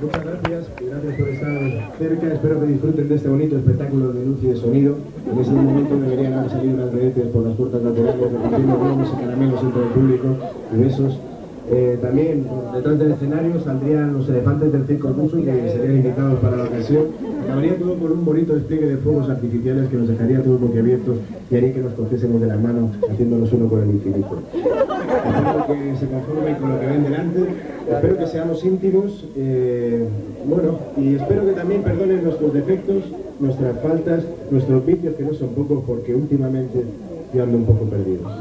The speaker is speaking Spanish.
Muchas gracias gracias por estar cerca. Espero que disfruten de este bonito espectáculo de luz y de sonido. En ese momento deberían haber salido unas redes por las puertas laterales, repartiendo globos y caramelos entre el público y besos. Eh, también detrás del escenario saldrían los elefantes del circo ruso que serían invitados para la ocasión. Acabaría todo con un bonito despliegue de fuegos artificiales que nos dejaría todos boquiabiertos y haría que nos cogiésemos de la mano haciéndonos uno con el infinito. Espero que se conformen con lo que ven delante, espero que seamos íntimos, eh, bueno, y espero que también perdonen nuestros defectos, nuestras faltas, nuestros vicios que no son pocos porque últimamente yo ando un poco perdido.